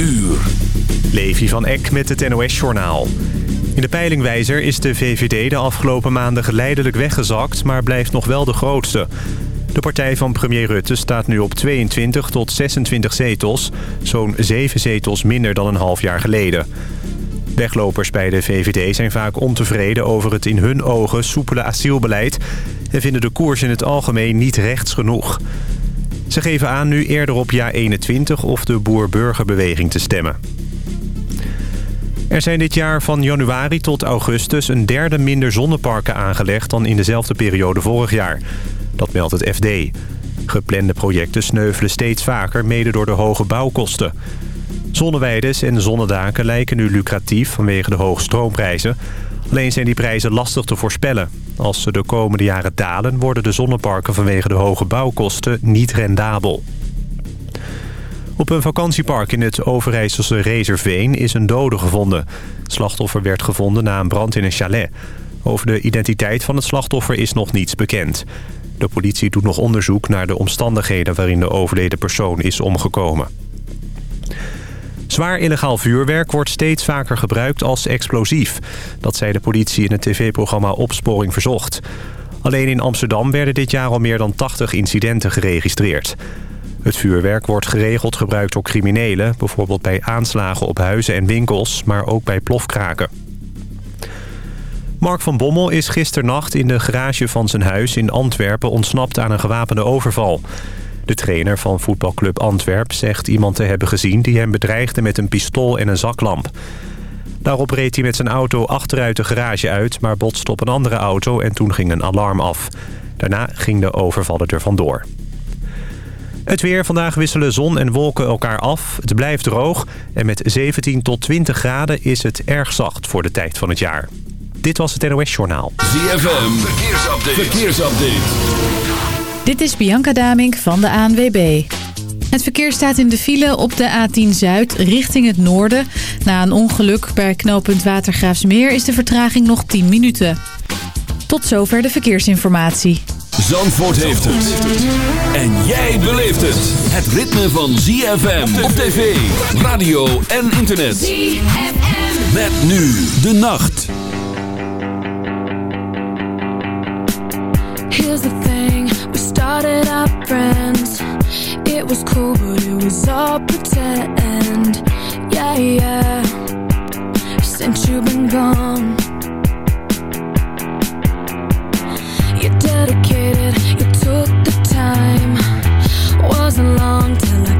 uur. Levi van Eck met het NOS-journaal. In de peilingwijzer is de VVD de afgelopen maanden geleidelijk weggezakt... maar blijft nog wel de grootste. De partij van premier Rutte staat nu op 22 tot 26 zetels. Zo'n 7 zetels minder dan een half jaar geleden. Weglopers bij de VVD zijn vaak ontevreden over het in hun ogen soepele asielbeleid... en vinden de koers in het algemeen niet rechts genoeg. Ze geven aan nu eerder op jaar 21 of de boer-burgerbeweging te stemmen. Er zijn dit jaar van januari tot augustus een derde minder zonneparken aangelegd... dan in dezelfde periode vorig jaar. Dat meldt het FD. Geplande projecten sneuvelen steeds vaker, mede door de hoge bouwkosten. Zonneweides en zonnedaken lijken nu lucratief vanwege de hoge stroomprijzen. Alleen zijn die prijzen lastig te voorspellen. Als ze de komende jaren dalen, worden de zonneparken vanwege de hoge bouwkosten niet rendabel. Op een vakantiepark in het Overijsselse Rezerveen is een dode gevonden. Het slachtoffer werd gevonden na een brand in een chalet. Over de identiteit van het slachtoffer is nog niets bekend. De politie doet nog onderzoek naar de omstandigheden waarin de overleden persoon is omgekomen. Zwaar illegaal vuurwerk wordt steeds vaker gebruikt als explosief. Dat zei de politie in het tv-programma Opsporing Verzocht. Alleen in Amsterdam werden dit jaar al meer dan 80 incidenten geregistreerd. Het vuurwerk wordt geregeld gebruikt door criminelen... bijvoorbeeld bij aanslagen op huizen en winkels, maar ook bij plofkraken. Mark van Bommel is gisternacht in de garage van zijn huis in Antwerpen ontsnapt aan een gewapende overval. De trainer van voetbalclub Antwerp zegt iemand te hebben gezien... die hem bedreigde met een pistool en een zaklamp. Daarop reed hij met zijn auto achteruit de garage uit... maar botste op een andere auto en toen ging een alarm af. Daarna ging de overvaller er vandoor. Het weer. Vandaag wisselen zon en wolken elkaar af. Het blijft droog. En met 17 tot 20 graden is het erg zacht voor de tijd van het jaar. Dit was het NOS Journaal. ZFM. Verkeersupdate. Verkeersupdate. Dit is Bianca Damink van de ANWB. Het verkeer staat in de file op de A10 Zuid richting het noorden. Na een ongeluk bij knooppunt Watergraafsmeer is de vertraging nog 10 minuten. Tot zover de verkeersinformatie. Zandvoort heeft het. En jij beleeft het. Het ritme van ZFM op tv, radio en internet. ZFM. Met nu de nacht. Here's the thing, we started out friends. It was cool, but it was all pretend. Yeah, yeah. Since you've been gone. You dedicated, you took the time. Wasn't long till I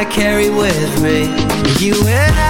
I carry with me. You and I.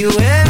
You and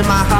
in my heart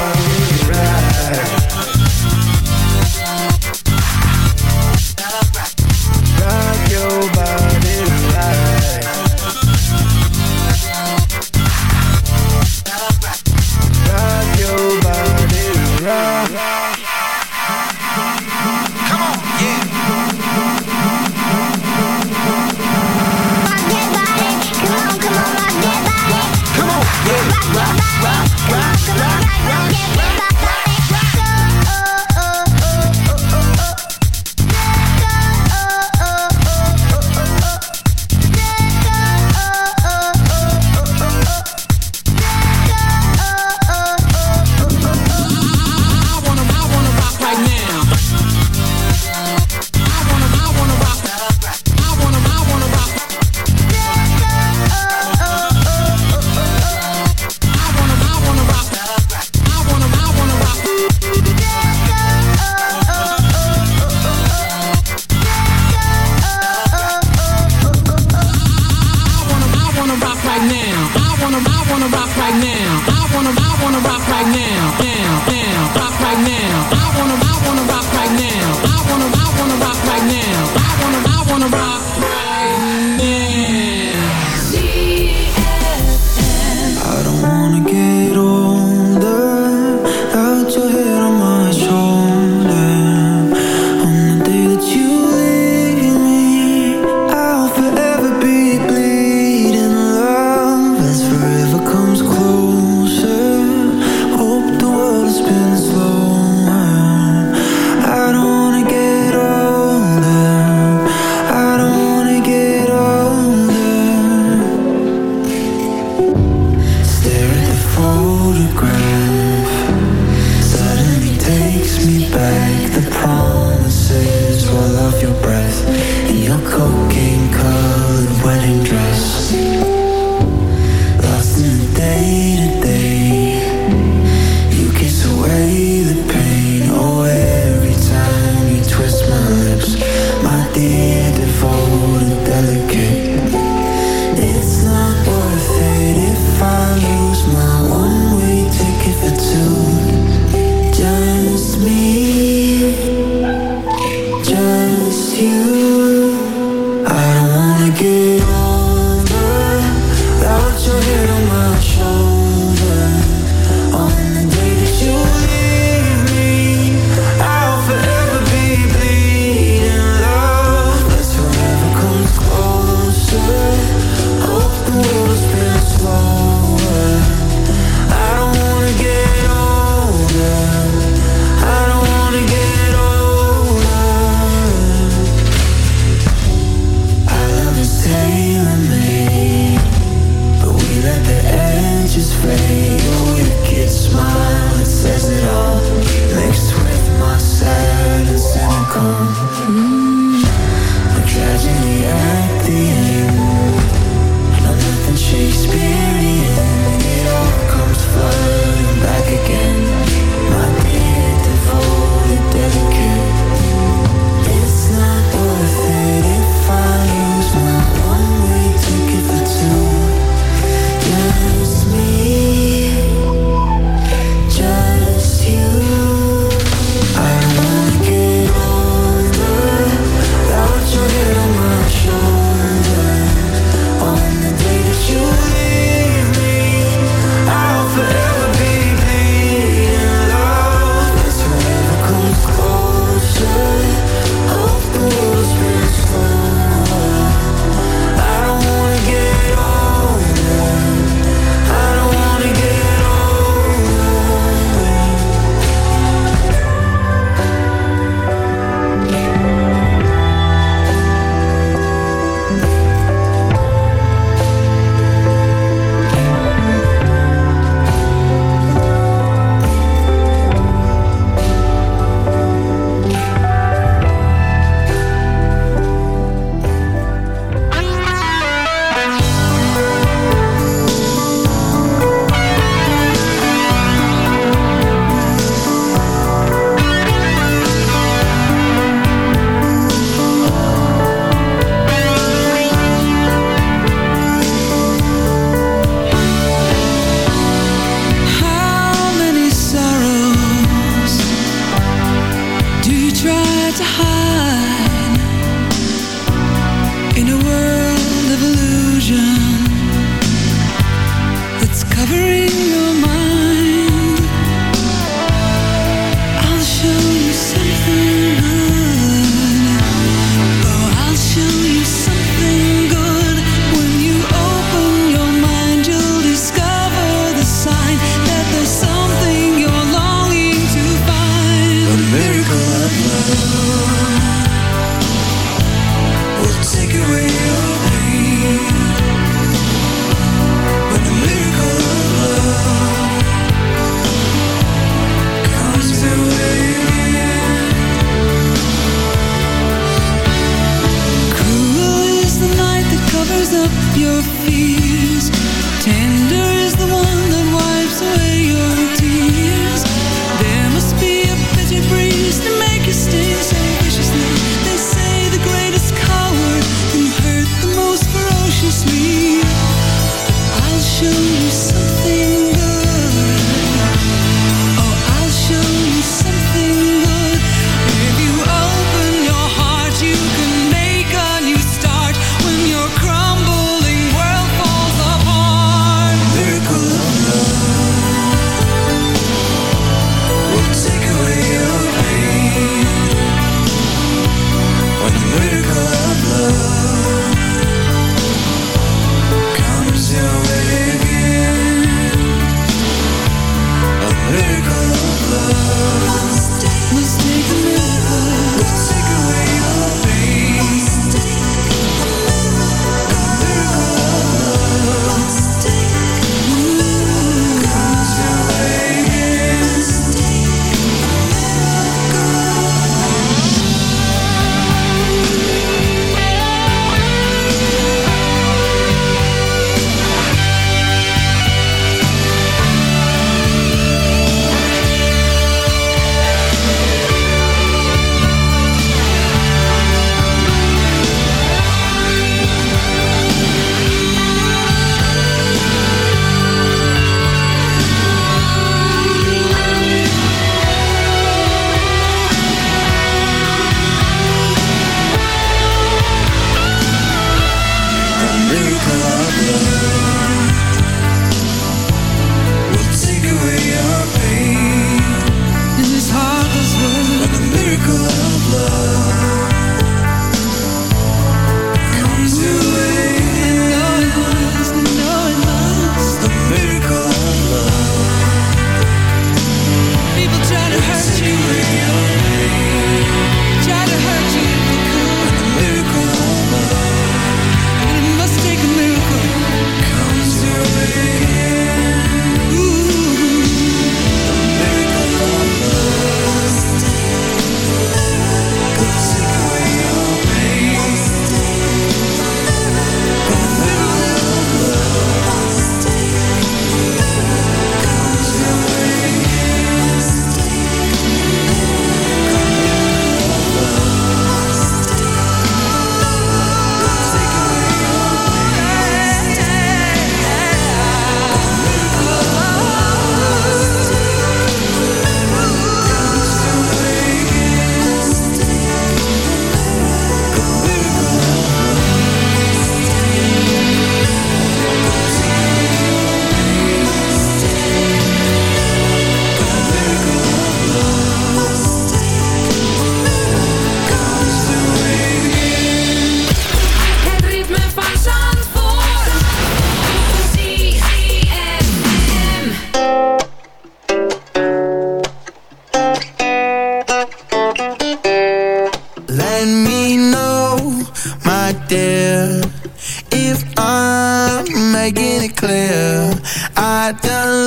at the photograph. Suddenly takes me back. The promises roll off your breath And your cocaine-colored wedding dress.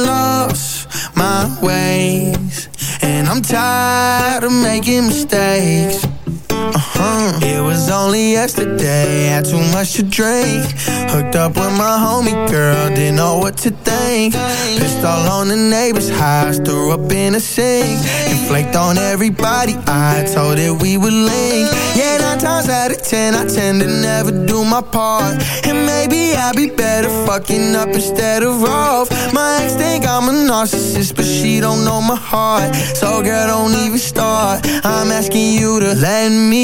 Lost my ways And I'm tired of making mistakes uh-huh. It was only yesterday, had too much to drink. Hooked up with my homie girl, didn't know what to think. Pissed all on the neighbor's house, threw up in a sink. And flaked on everybody, I told it we would link. Yeah, nine times out of ten, I tend to never do my part. And maybe I'd be better fucking up instead of off. My ex think I'm a narcissist, but she don't know my heart. So girl, don't even start, I'm asking you to let me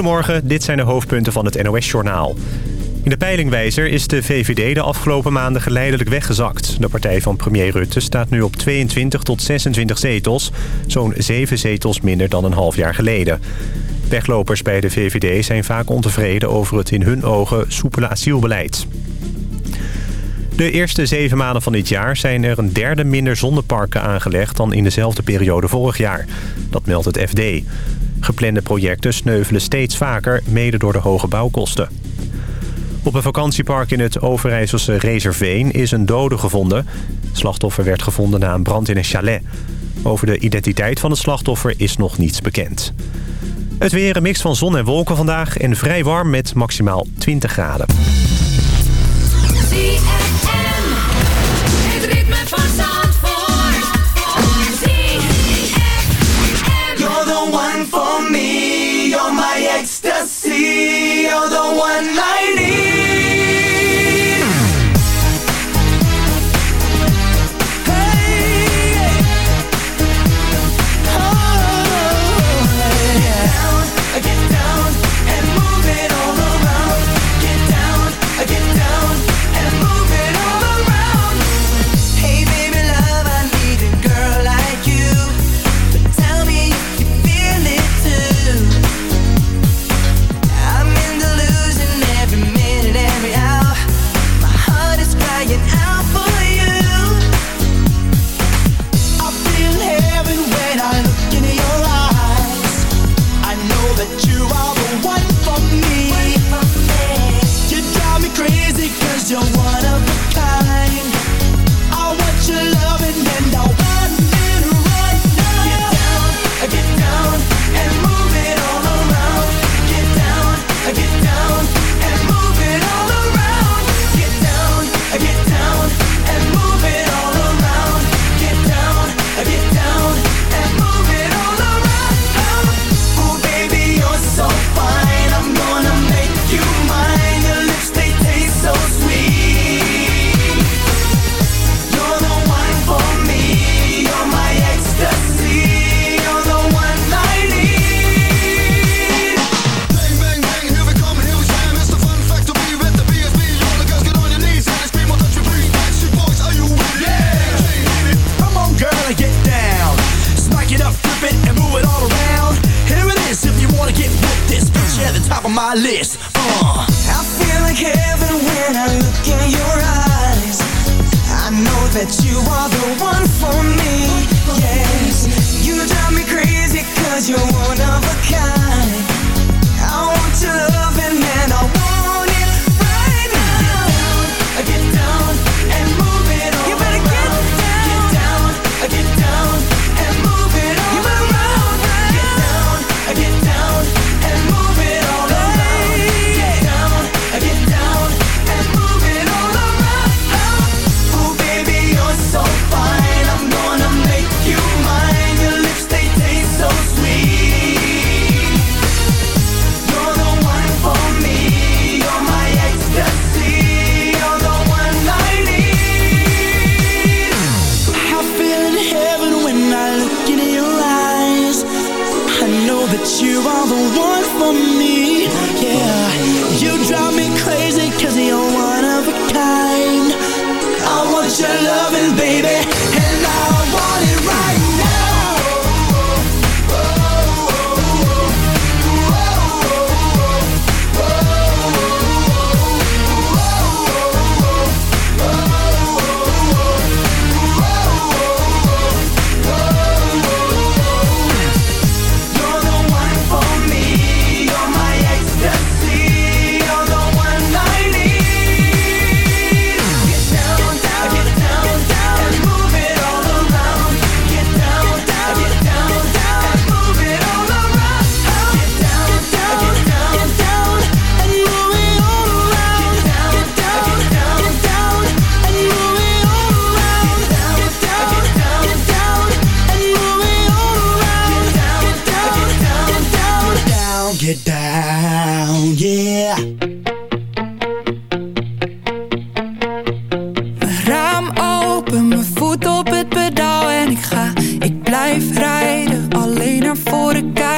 Goedemorgen, dit zijn de hoofdpunten van het NOS-journaal. In de peilingwijzer is de VVD de afgelopen maanden geleidelijk weggezakt. De partij van premier Rutte staat nu op 22 tot 26 zetels. Zo'n 7 zetels minder dan een half jaar geleden. Weglopers bij de VVD zijn vaak ontevreden over het in hun ogen soepele asielbeleid. De eerste zeven maanden van dit jaar zijn er een derde minder zonneparken aangelegd... dan in dezelfde periode vorig jaar. Dat meldt het FD. Geplande projecten sneuvelen steeds vaker, mede door de hoge bouwkosten. Op een vakantiepark in het Overijsselse Reserveen is een dode gevonden. Slachtoffer werd gevonden na een brand in een chalet. Over de identiteit van het slachtoffer is nog niets bekend. Het weer een mix van zon en wolken vandaag en vrij warm met maximaal 20 graden. you're the one I need. blijf rijden, alleen naar voren kijken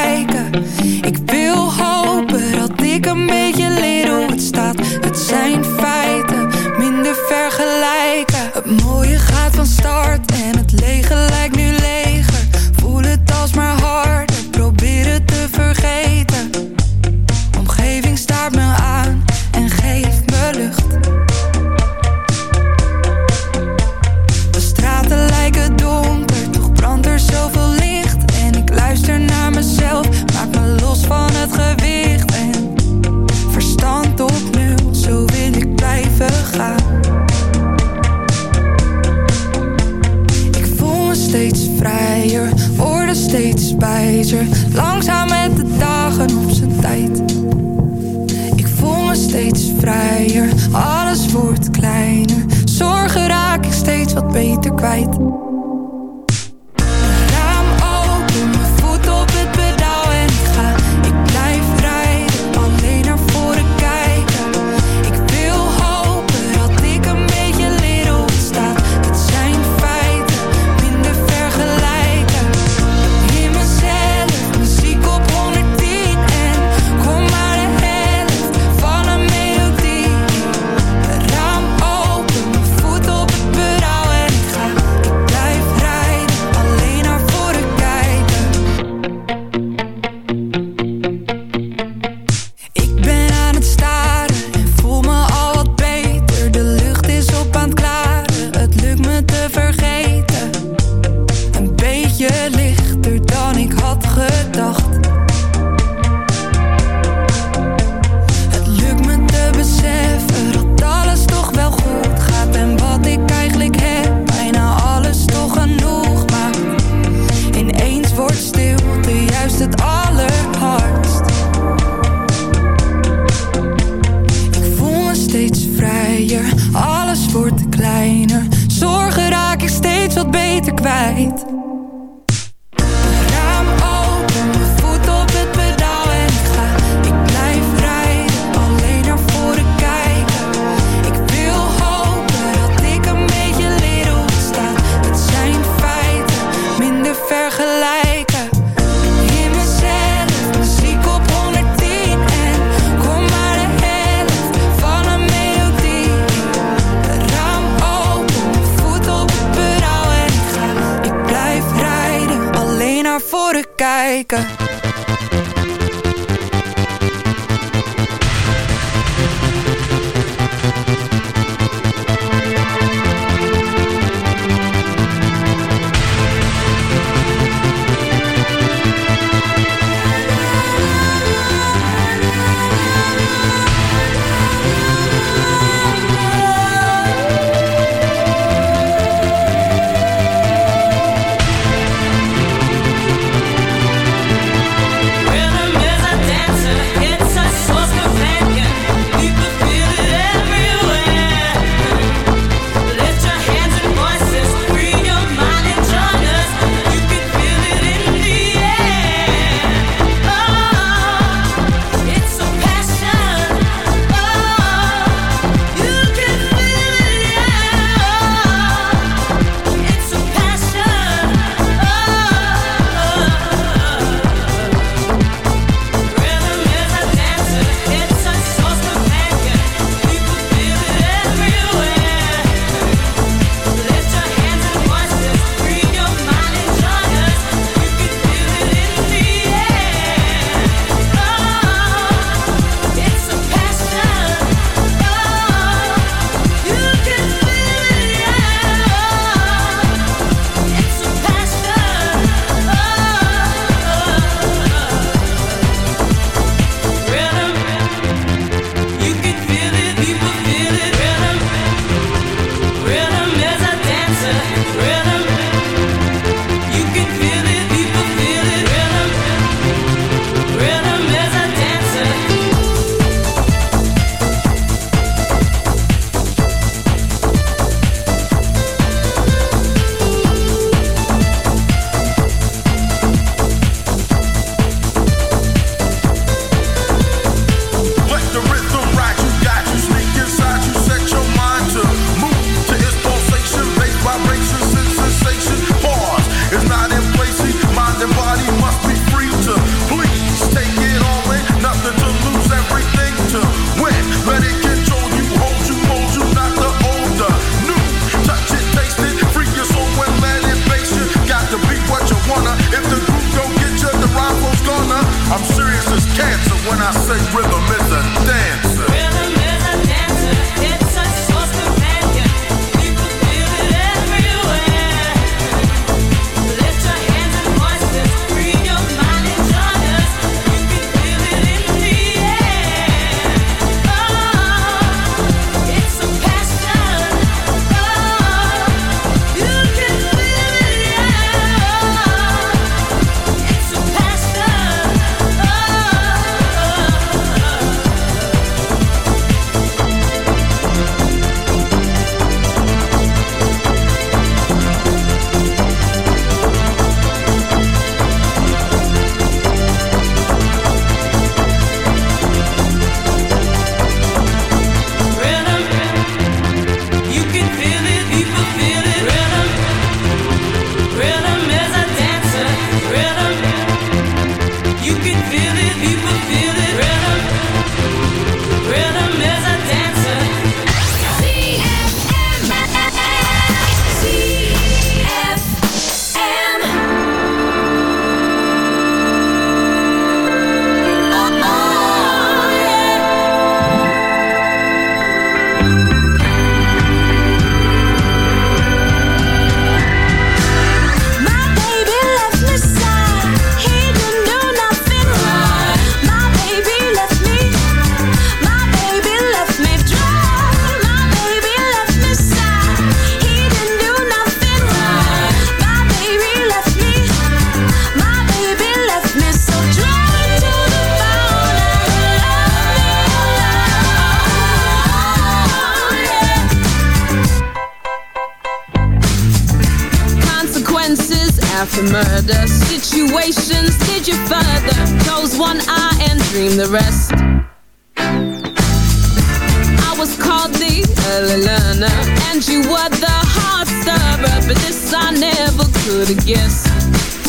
darkness.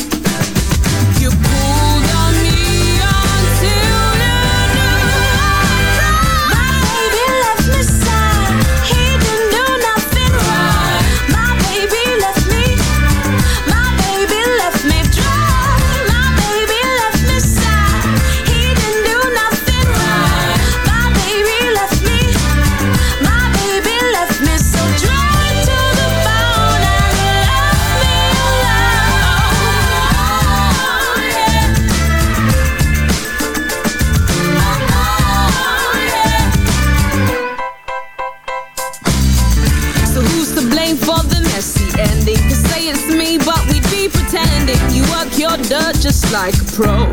pro.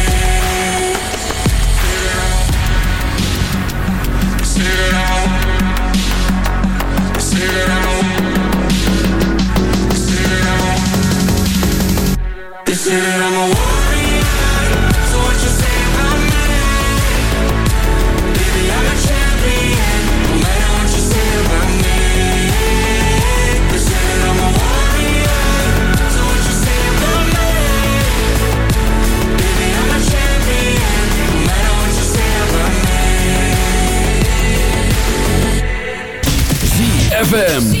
This is I'm a ZFM.